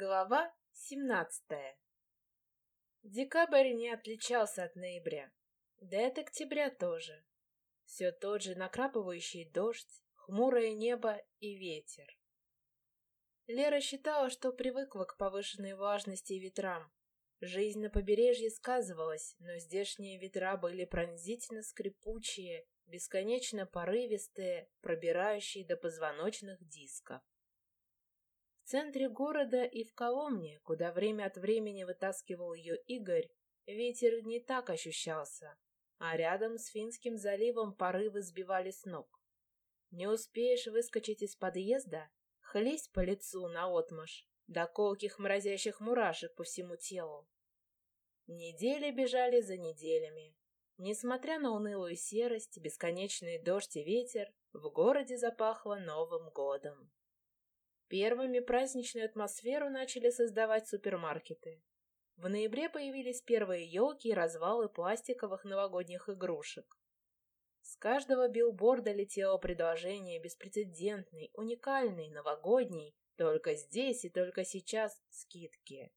Глава 17 Декабрь не отличался от ноября, да и от октября тоже. Все тот же накрапывающий дождь, хмурое небо и ветер. Лера считала, что привыкла к повышенной влажности и ветрам. Жизнь на побережье сказывалась, но здешние ветра были пронзительно скрипучие, бесконечно порывистые, пробирающие до позвоночных дисков. Центре города и в Коломне, куда время от времени вытаскивал ее Игорь, ветер не так ощущался, а рядом с Финским заливом порывы сбивали с ног. Не успеешь выскочить из подъезда, хлесть по лицу наотмашь, до колких мразящих мурашек по всему телу. Недели бежали за неделями. Несмотря на унылую серость, бесконечный дождь и ветер, в городе запахло Новым годом. Первыми праздничную атмосферу начали создавать супермаркеты. В ноябре появились первые елки и развалы пластиковых новогодних игрушек. С каждого билборда летело предложение беспрецедентный, уникальный, новогодний, только здесь и только сейчас скидки.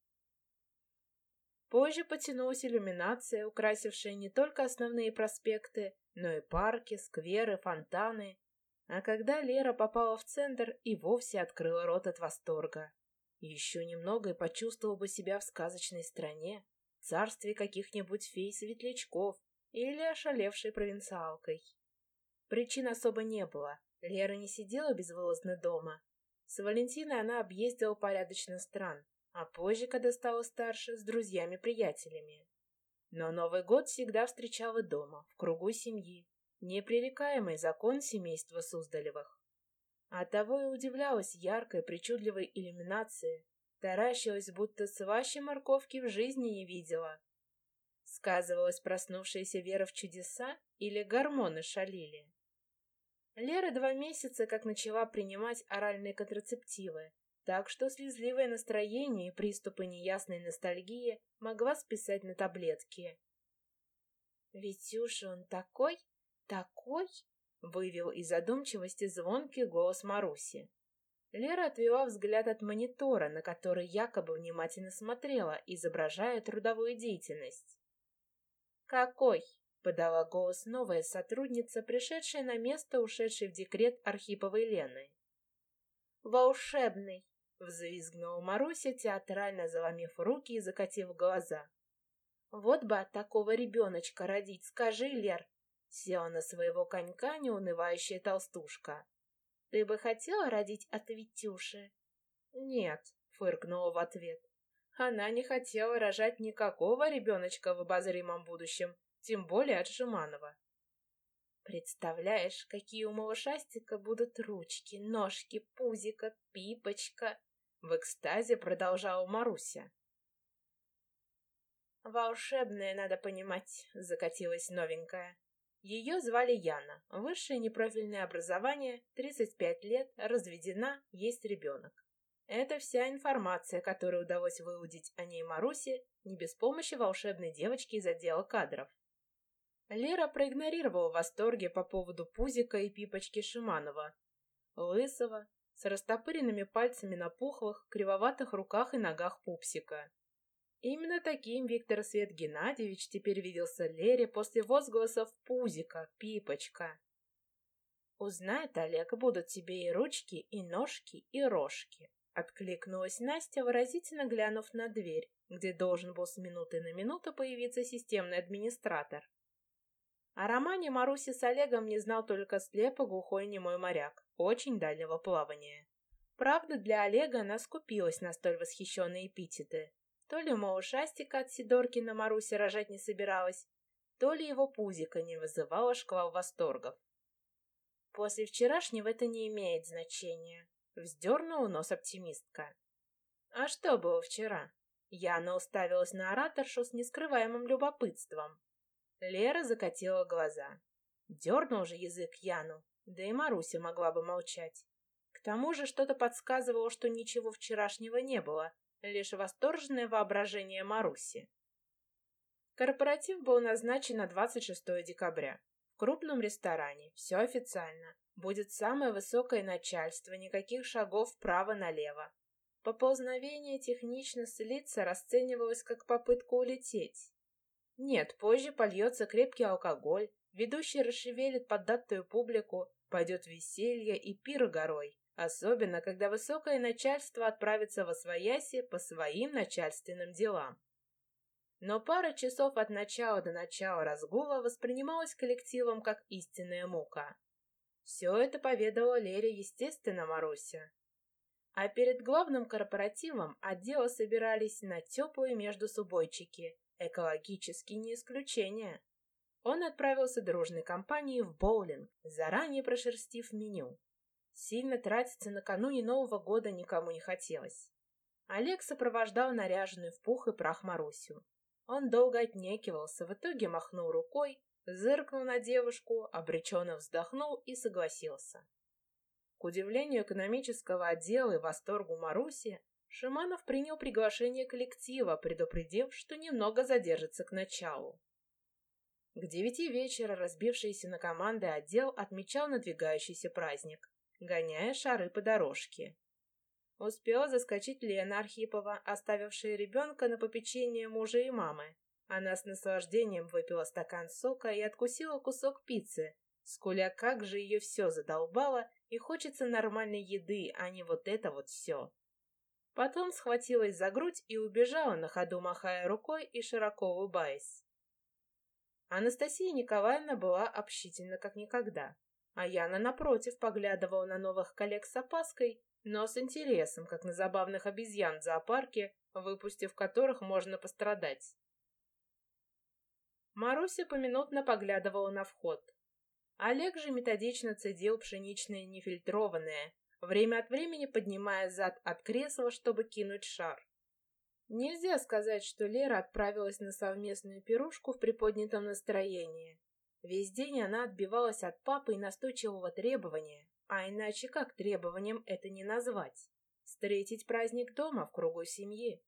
Позже потянулась иллюминация, украсившая не только основные проспекты, но и парки, скверы, фонтаны, а когда Лера попала в центр, и вовсе открыла рот от восторга. Еще немного и почувствовала бы себя в сказочной стране, царстве каких-нибудь фей-светлячков или ошалевшей провинциалкой. Причин особо не было. Лера не сидела безвылазно дома. С Валентиной она объездила порядочно стран, а позже, когда стала старше, с друзьями-приятелями. Но Новый год всегда встречала дома, в кругу семьи, непререкаемый закон семейства Суздалевых. Оттого и удивлялась яркой, причудливой иллюминации, таращилась, будто сващи морковки в жизни не видела. Сказывалась проснувшаяся вера в чудеса или гормоны шалили. Лера два месяца как начала принимать оральные контрацептивы, так что слезливое настроение и приступы неясной ностальгии могла списать на таблетки. «Витюша, он такой «Такой?» — вывел из задумчивости звонкий голос Маруси. Лера отвела взгляд от монитора, на который якобы внимательно смотрела, изображая трудовую деятельность. «Какой?» — подала голос новая сотрудница, пришедшая на место ушедшей в декрет Архиповой Лены. «Волшебный!» — взвизгнула Маруся, театрально заломив руки и закатив глаза. «Вот бы от такого ребеночка родить, скажи, Лер, Села на своего конька неунывающая толстушка. «Ты бы хотела родить от Витюши?» «Нет», — фыркнула в ответ. Она не хотела рожать никакого ребеночка в обозримом будущем, тем более от Жеманова. Представляешь, какие у малышастика будут ручки, ножки, пузика, пипочка? В экстазе продолжала Маруся. Волшебное, надо понимать, закатилась новенькая. Ее звали Яна. Высшее непрофильное образование, 35 лет, разведена, есть ребенок. Это вся информация, которую удалось выудить о ней Марусе, не без помощи волшебной девочки из отдела кадров. Лера проигнорировала восторги по поводу пузика и пипочки Шиманова. Лысого, с растопыренными пальцами на пухлых, кривоватых руках и ногах пупсика. Именно таким Виктор Свет Геннадьевич теперь виделся Лере после возгласов «Пузика», «Пипочка». «Узнает Олег, будут тебе и ручки, и ножки, и рожки», — откликнулась Настя, выразительно глянув на дверь, где должен был с минуты на минуту появиться системный администратор. О романе Маруси с Олегом не знал только слепо глухой немой моряк, очень дальнего плавания. Правда, для Олега она скупилась на столь восхищенные эпитеты. То ли, мол, шастика от Сидоркина Маруся рожать не собиралась, то ли его пузика не вызывало шквал восторгов. После вчерашнего это не имеет значения, вздернула нос оптимистка. А что было вчера? Яна уставилась на ораторшу с нескрываемым любопытством. Лера закатила глаза. Дернул же язык Яну, да и Маруся могла бы молчать. К тому же что-то подсказывало, что ничего вчерашнего не было, лишь восторженное воображение Маруси. Корпоратив был назначен на 26 декабря. В крупном ресторане, все официально. Будет самое высокое начальство, никаких шагов вправо-налево. Поползновение технично слиться расценивалось как попытка улететь. Нет, позже польется крепкий алкоголь, ведущий расшевелит поддатую публику, пойдет веселье и пир горой. Особенно, когда высокое начальство отправится во свояси по своим начальственным делам. Но пара часов от начала до начала разгула воспринималась коллективом как истинная мука. Все это поведала Лере, естественно, Маруся. А перед главным корпоративом отделы собирались на теплые междусубойчики, экологически не исключение. Он отправился дружной компанией в боулинг, заранее прошерстив меню. Сильно тратиться накануне Нового года никому не хотелось. Олег сопровождал наряженную в пух и прах Марусю. Он долго отнекивался, в итоге махнул рукой, зыркнул на девушку, обреченно вздохнул и согласился. К удивлению экономического отдела и восторгу Маруси, Шиманов принял приглашение коллектива, предупредив, что немного задержится к началу. К девяти вечера разбившийся на команды отдел отмечал надвигающийся праздник гоняя шары по дорожке. Успела заскочить Лена Архипова, оставившая ребенка на попечение мужа и мамы. Она с наслаждением выпила стакан сока и откусила кусок пиццы, скуля как же ее все задолбало и хочется нормальной еды, а не вот это вот все. Потом схватилась за грудь и убежала на ходу, махая рукой и широко улыбаясь. Анастасия Николаевна была общительна как никогда. А Яна, напротив, поглядывала на новых коллег с опаской, но с интересом, как на забавных обезьян в зоопарке, выпустив которых можно пострадать. Маруся поминутно поглядывала на вход. Олег же методично цедил пшеничное нефильтрованное, время от времени поднимая зад от кресла, чтобы кинуть шар. Нельзя сказать, что Лера отправилась на совместную пирушку в приподнятом настроении. Весь день она отбивалась от папы и настойчивого требования, а иначе как требованием это не назвать? Встретить праздник дома в кругу семьи.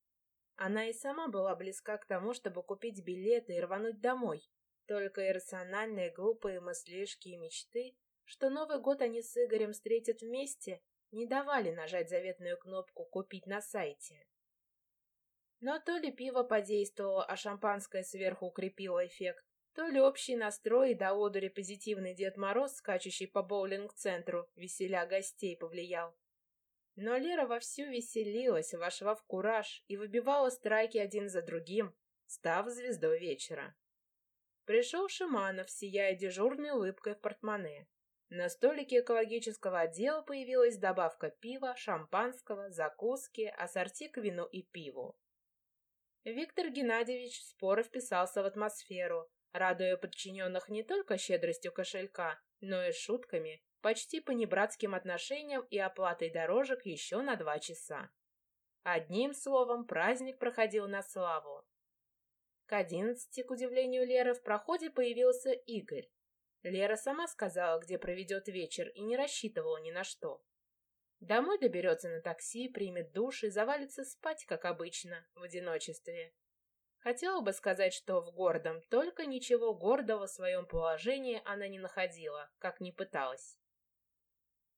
Она и сама была близка к тому, чтобы купить билеты и рвануть домой. Только иррациональные глупые мыслишки и мечты, что Новый год они с Игорем встретят вместе, не давали нажать заветную кнопку «Купить на сайте». Но то ли пиво подействовало, а шампанское сверху укрепило эффект, то ли общий настрой и до одури позитивный Дед Мороз, скачущий по боулинг-центру, веселя гостей, повлиял. Но Лера вовсю веселилась, вошла в кураж и выбивала страйки один за другим, став звездой вечера. Пришел Шиманов, сияя дежурной улыбкой в портмоне. На столике экологического отдела появилась добавка пива, шампанского, закуски, ассорти к вину и пиву. Виктор Геннадьевич споро вписался в атмосферу, радуя подчиненных не только щедростью кошелька, но и шутками, почти понебратским отношением и оплатой дорожек еще на два часа. Одним словом, праздник проходил на славу. К одиннадцати, к удивлению Леры, в проходе появился Игорь. Лера сама сказала, где проведет вечер, и не рассчитывала ни на что. Домой доберется на такси, примет душ и завалится спать, как обычно, в одиночестве. Хотела бы сказать, что в гордом, только ничего гордого в своем положении она не находила, как ни пыталась.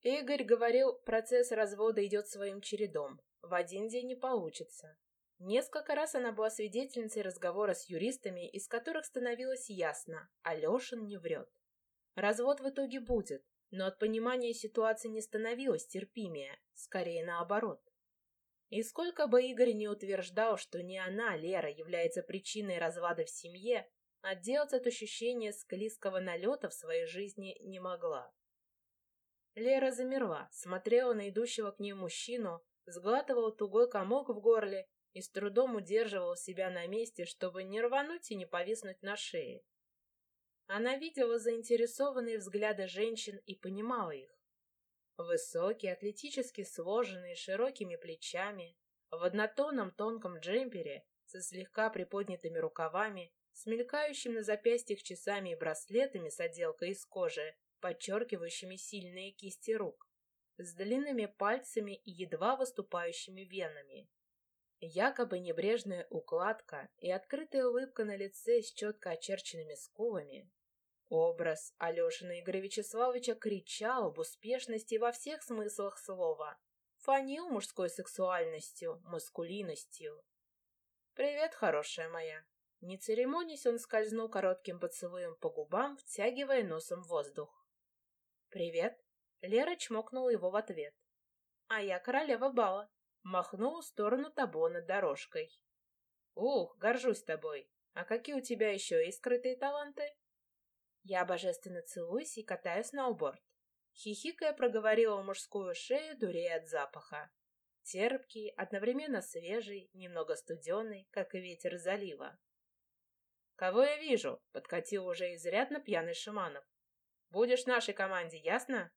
Игорь говорил, процесс развода идет своим чередом. В один день не получится. Несколько раз она была свидетельницей разговора с юристами, из которых становилось ясно, Алешин не врет. Развод в итоге будет, но от понимания ситуации не становилось терпимее, скорее наоборот. И сколько бы Игорь не утверждал, что не она, Лера, является причиной развода в семье, отделаться от ощущения склизкого налета в своей жизни не могла. Лера замерла, смотрела на идущего к ней мужчину, сглатывала тугой комок в горле и с трудом удерживала себя на месте, чтобы не рвануть и не повиснуть на шее. Она видела заинтересованные взгляды женщин и понимала их. Высокий, атлетически сложенный, широкими плечами, в однотонном тонком джемпере, со слегка приподнятыми рукавами, с мелькающим на запястьях часами и браслетами с отделкой из кожи, подчеркивающими сильные кисти рук, с длинными пальцами и едва выступающими венами. Якобы небрежная укладка и открытая улыбка на лице с четко очерченными скулами Образ Алешина Игоря Вячеславовича кричал об успешности во всех смыслах слова. фанил мужской сексуальностью, маскулинностью. «Привет, хорошая моя!» Не церемонясь, он скользнул коротким поцелуем по губам, втягивая носом воздух. «Привет!» Лера чмокнула его в ответ. «А я королева бала!» Махнул в сторону Табо над дорожкой. «Ух, горжусь тобой! А какие у тебя еще есть скрытые таланты?» Я божественно целуюсь и катаю сноуборд. Хихикая проговорила мужскую шею, дурея от запаха. Терпкий, одновременно свежий, немного студеный, как и ветер залива. «Кого я вижу?» — подкатил уже изрядно пьяный Шиманов. «Будешь нашей команде, ясно?»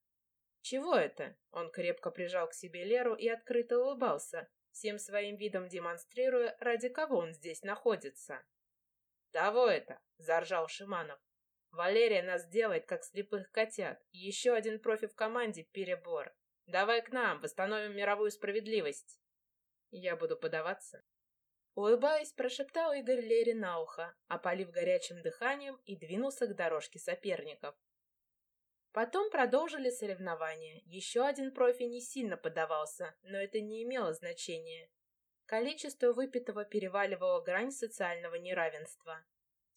«Чего это?» — он крепко прижал к себе Леру и открыто улыбался, всем своим видом демонстрируя, ради кого он здесь находится. «Того это!» — заржал Шиманов. «Валерия нас делает, как слепых котят. Еще один профи в команде — перебор. Давай к нам, восстановим мировую справедливость». «Я буду подаваться». Улыбаясь, прошептал Игорь Лере на ухо, опалив горячим дыханием и двинулся к дорожке соперников. Потом продолжили соревнования. Еще один профи не сильно подавался, но это не имело значения. Количество выпитого переваливало грань социального неравенства.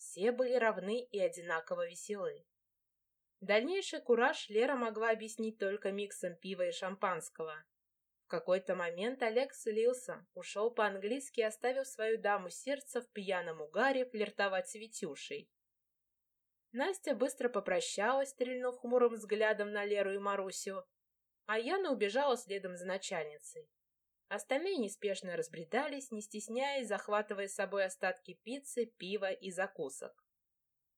Все были равны и одинаково веселы. Дальнейший кураж Лера могла объяснить только миксом пива и шампанского. В какой-то момент Олег слился, ушел по-английски, оставив свою даму сердца в пьяном угаре флиртовать с Витюшей. Настя быстро попрощалась, стрельнув хмурым взглядом на Леру и Марусю, а Яна убежала следом за начальницей. Остальные неспешно разбредались, не стесняясь, захватывая с собой остатки пиццы, пива и закусок.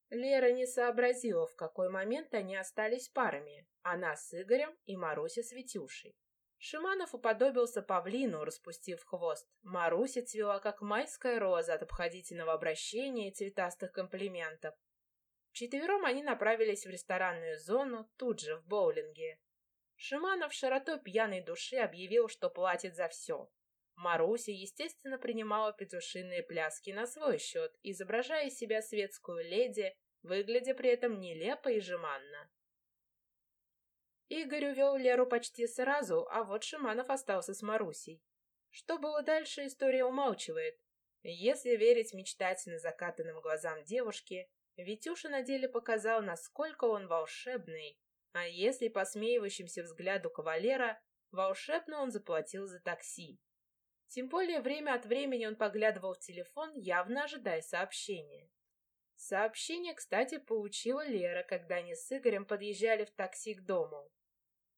Лера не сообразила, в какой момент они остались парами. Она с Игорем и Маруся с Витюшей. Шиманов уподобился павлину, распустив хвост. Маруся цвела, как майская роза от обходительного обращения и цветастых комплиментов. Вчетвером они направились в ресторанную зону, тут же, в боулинге. Шиманов широтой пьяной души объявил, что платит за все. Маруся, естественно, принимала петушиные пляски на свой счет, изображая из себя светскую леди, выглядя при этом нелепо и жеманно. Игорь увел Леру почти сразу, а вот Шиманов остался с Марусей. Что было дальше, история умалчивает. Если верить мечтательно закатанным глазам девушки, Витюша на деле показал, насколько он волшебный, а если посмеивающимся взгляду кавалера, волшебно он заплатил за такси. Тем более время от времени он поглядывал в телефон, явно ожидая сообщения. Сообщение, кстати, получила Лера, когда они с Игорем подъезжали в такси к дому.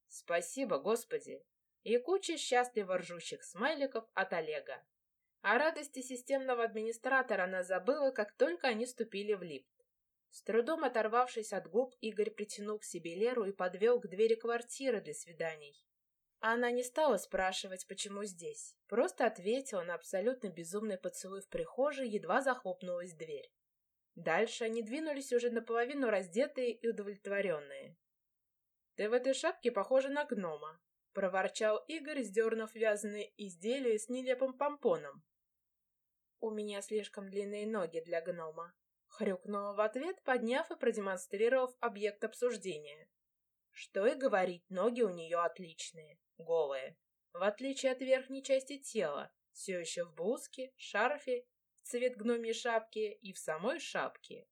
«Спасибо, Господи!» и куча счастливо ржущих смайликов от Олега. О радости системного администратора она забыла, как только они ступили в лифт. С трудом оторвавшись от губ, Игорь притянул к себе Леру и подвел к двери квартиры для свиданий. Она не стала спрашивать, почему здесь. Просто ответила на абсолютно безумный поцелуй в прихожей, едва захлопнулась дверь. Дальше они двинулись уже наполовину раздетые и удовлетворенные. «Ты в этой шапке похожа на гнома», — проворчал Игорь, сдернув вязаные изделия с нелепым помпоном. «У меня слишком длинные ноги для гнома», Хрюкнула в ответ, подняв и продемонстрировав объект обсуждения. Что и говорить, ноги у нее отличные, голые. В отличие от верхней части тела, все еще в блузке, шарфе, в цвет гномьей шапки и в самой шапке.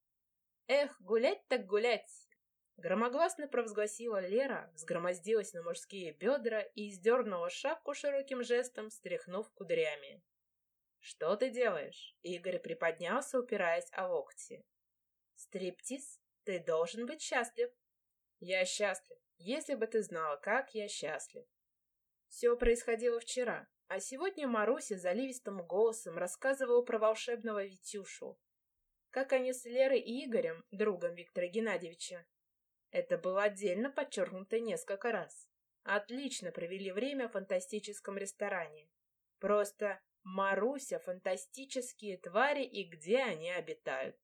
«Эх, гулять так гулять!» Громогласно провозгласила Лера, взгромоздилась на мужские бедра и издернула шапку широким жестом, стряхнув кудрями. «Что ты делаешь?» Игорь приподнялся, упираясь о локти. «Стриптиз? Ты должен быть счастлив». «Я счастлив. Если бы ты знала, как я счастлив». Все происходило вчера, а сегодня Маруся заливистым голосом рассказывала про волшебного Витюшу. Как они с Лерой и Игорем, другом Виктора Геннадьевича. Это было отдельно подчеркнуто несколько раз. Отлично провели время в фантастическом ресторане. Просто Маруся, фантастические твари и где они обитают.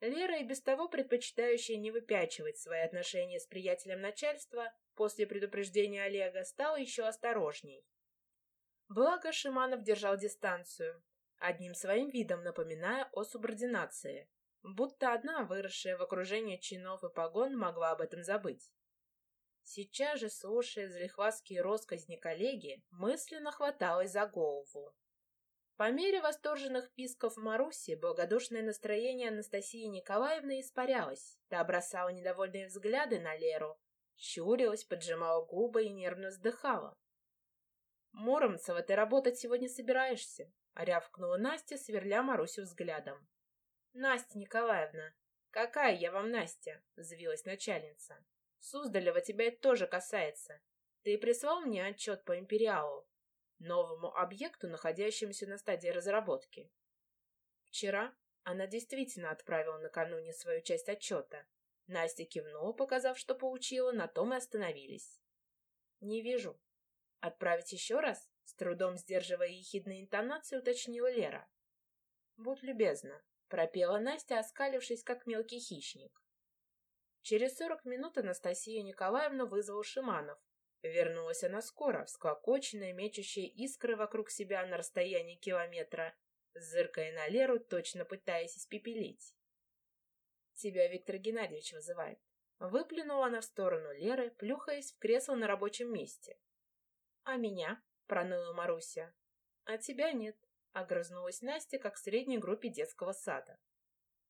Лера, и без того предпочитающая не выпячивать свои отношения с приятелем начальства, после предупреждения Олега стала еще осторожней. Благо Шиманов держал дистанцию, одним своим видом напоминая о субординации, будто одна, выросшая в окружении чинов и погон, могла об этом забыть. Сейчас же, слушая залихвастские росказни коллеги, мысленно хваталась за голову. По мере восторженных писков Маруси, благодушное настроение Анастасии Николаевны испарялось. Та бросала недовольные взгляды на Леру, щурилась, поджимала губы и нервно вздыхала. «Муромцева, ты работать сегодня собираешься?» — рявкнула Настя, сверля Марусю взглядом. «Настя Николаевна, какая я вам Настя?» — взвилась начальница. «Суздалева тебя это тоже касается. Ты прислал мне отчет по Империалу, новому объекту, находящемуся на стадии разработки?» Вчера она действительно отправила накануне свою часть отчета. Настя кивнула, показав, что получила, на том и остановились. «Не вижу», «Отправить еще раз?» — с трудом сдерживая ехидные интонации, уточнила Лера. «Будь любезна», — пропела Настя, оскалившись, как мелкий хищник. Через сорок минут Анастасию Николаевну вызвал Шиманов. Вернулась она скоро, всклокоченная, мечущая искры вокруг себя на расстоянии километра, зыркая на Леру, точно пытаясь испепелить. «Тебя Виктор Геннадьевич вызывает». Выплюнула она в сторону Леры, плюхаясь в кресло на рабочем месте. «А меня?» — проныла Маруся. «А тебя нет», — огрызнулась Настя, как в средней группе детского сада.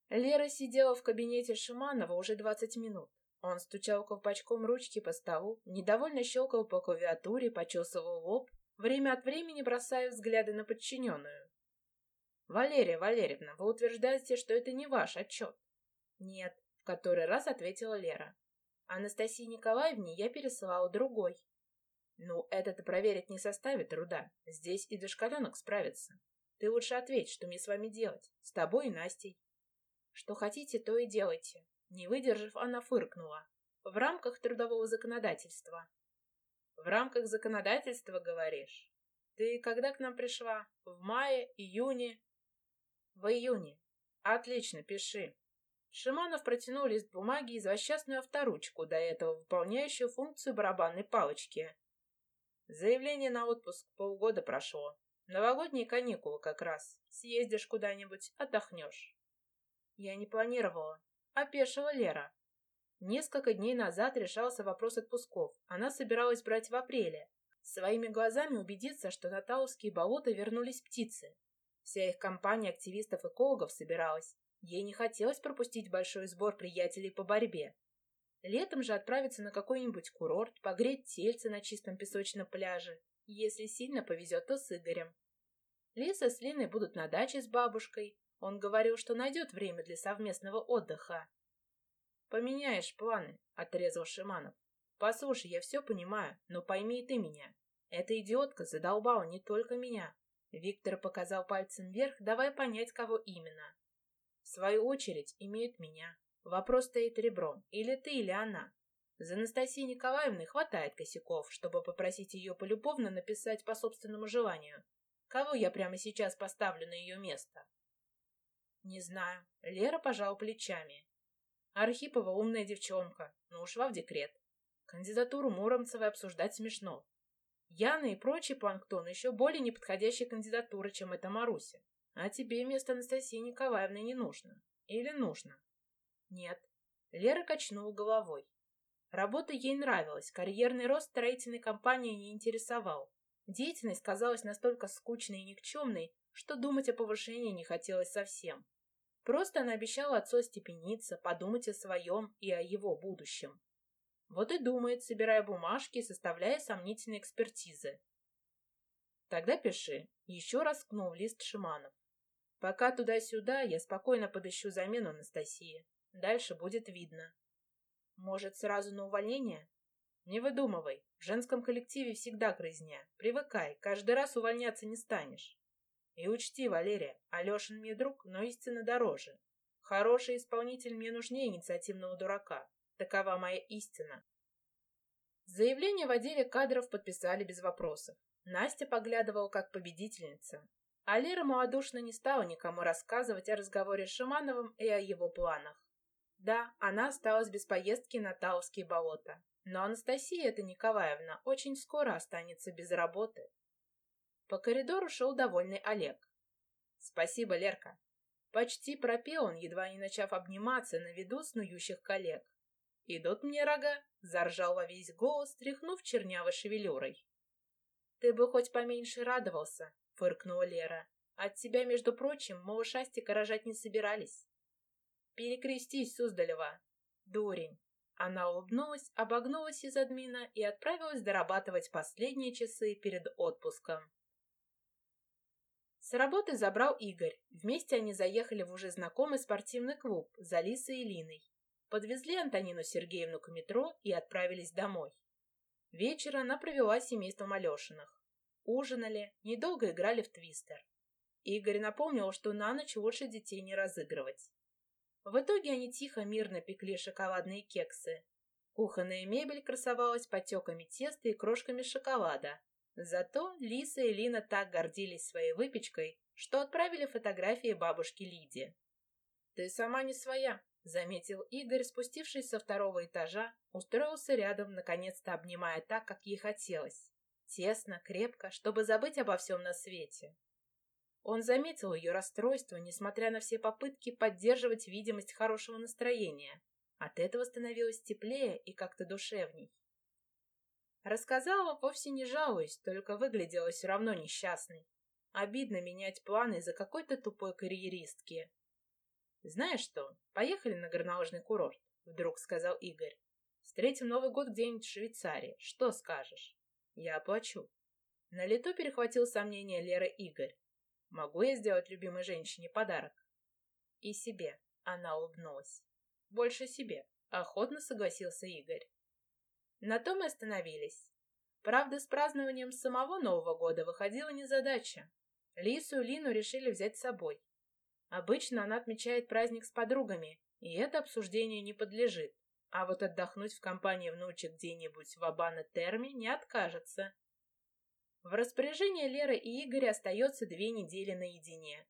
Лера сидела в кабинете Шиманова уже двадцать минут. Он стучал колпачком ручки по столу, недовольно щелкал по клавиатуре, почесывал лоб, время от времени бросая взгляды на подчиненную. «Валерия Валерьевна, вы утверждаете, что это не ваш отчет?» «Нет», — в который раз ответила Лера. «Анастасии Николаевне я пересылала другой». Ну, это-то проверить не составит труда. Здесь и дошкаленок справится. Ты лучше ответь, что мне с вами делать. С тобой и Настей. Что хотите, то и делайте. Не выдержав, она фыркнула. В рамках трудового законодательства. В рамках законодательства, говоришь? Ты когда к нам пришла? В мае, июне? В июне. Отлично, пиши. Шиманов протянул лист бумаги и злосчастную авторучку, до этого выполняющую функцию барабанной палочки. Заявление на отпуск полгода прошло. Новогодние каникулы как раз. Съездишь куда-нибудь, отдохнешь. Я не планировала. Опешила Лера. Несколько дней назад решался вопрос отпусков. Она собиралась брать в апреле. Своими глазами убедиться, что на Тауские болота вернулись птицы. Вся их компания активистов-экологов собиралась. Ей не хотелось пропустить большой сбор приятелей по борьбе. Летом же отправиться на какой-нибудь курорт, погреть тельце на чистом песочном пляже. Если сильно повезет, то с Игорем. Лиса с Леной будут на даче с бабушкой. Он говорил, что найдет время для совместного отдыха. «Поменяешь планы», — отрезал Шиманов. «Послушай, я все понимаю, но пойми и ты меня. Эта идиотка задолбала не только меня». Виктор показал пальцем вверх, давая понять, кого именно. В свою очередь, имеют меня. Вопрос стоит ребром. Или ты, или она. За Анастасией Николаевной хватает косяков, чтобы попросить ее полюбовно написать по собственному желанию. Кого я прямо сейчас поставлю на ее место? Не знаю. Лера пожала плечами. Архипова умная девчонка, но ушла в декрет. Кандидатуру Муромцевой обсуждать смешно. Яна и прочий планктон еще более неподходящие кандидатуры, чем эта Маруся. А тебе место Анастасии Николаевны не нужно. Или нужно? Нет. Лера качнула головой. Работа ей нравилась, карьерный рост строительной компании не интересовал. Деятельность казалась настолько скучной и никчемной, что думать о повышении не хотелось совсем. Просто она обещала отцу остепениться, подумать о своем и о его будущем. Вот и думает, собирая бумажки и составляя сомнительные экспертизы. Тогда пиши. Еще раз ткнул лист Шиманов. Пока туда-сюда я спокойно подыщу замену Анастасии. Дальше будет видно. Может, сразу на увольнение? Не выдумывай. В женском коллективе всегда грызня. Привыкай, каждый раз увольняться не станешь. И учти, Валерия, Алешин мне друг, но истинно дороже. Хороший исполнитель мне нужнее инициативного дурака. Такова моя истина. Заявление в отделе кадров подписали без вопросов. Настя поглядывала как победительница. А Лера малодушно не стала никому рассказывать о разговоре с Шимановым и о его планах. Да, она осталась без поездки на Тауские болота. Но Анастасия эта Николаевна очень скоро останется без работы. По коридору шел довольный Олег. «Спасибо, Лерка». Почти пропел он, едва не начав обниматься на виду снующих коллег. Идут мне рога, заржал во весь голос, тряхнув чернявой шевелюрой. Ты бы хоть поменьше радовался, фыркнула Лера. От тебя, между прочим, мы ушастика рожать не собирались. Перекрестись, Суздалева. Дурень. Она улыбнулась, обогнулась из админа и отправилась дорабатывать последние часы перед отпуском. С работы забрал Игорь. Вместе они заехали в уже знакомый спортивный клуб за Лисой и Линой. Подвезли Антонину Сергеевну к метро и отправились домой. Вечер она провела с семейством Алешиных. Ужинали, недолго играли в твистер. Игорь напомнил, что на ночь лучше детей не разыгрывать. В итоге они тихо, мирно пекли шоколадные кексы. Кухонная мебель красовалась потеками теста и крошками шоколада. Зато Лиса и Лина так гордились своей выпечкой, что отправили фотографии бабушке Лиде. «Ты сама не своя», — заметил Игорь, спустившись со второго этажа, устроился рядом, наконец-то обнимая так, как ей хотелось. Тесно, крепко, чтобы забыть обо всем на свете. Он заметил ее расстройство, несмотря на все попытки поддерживать видимость хорошего настроения. От этого становилось теплее и как-то душевней. Рассказала, вовсе не жалуясь, только выглядела все равно несчастной. Обидно менять планы из-за какой-то тупой карьеристки. «Знаешь что, поехали на горнолыжный курорт», — вдруг сказал Игорь. «Встретим Новый год где-нибудь в Швейцарии. Что скажешь?» «Я оплачу». На лету перехватил сомнение Лера Игорь. Могу я сделать любимой женщине подарок? И себе. Она улыбнулась. Больше себе. Охотно согласился Игорь. На том и остановились. Правда, с празднованием самого Нового года выходила незадача. Лису и Лину решили взять с собой. Обычно она отмечает праздник с подругами, и это обсуждению не подлежит. А вот отдохнуть в компании внучек где-нибудь в Абана-Терме не откажется. В распоряжении Леры и Игоря остается две недели наедине.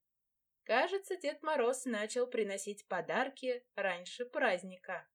Кажется, Дед Мороз начал приносить подарки раньше праздника.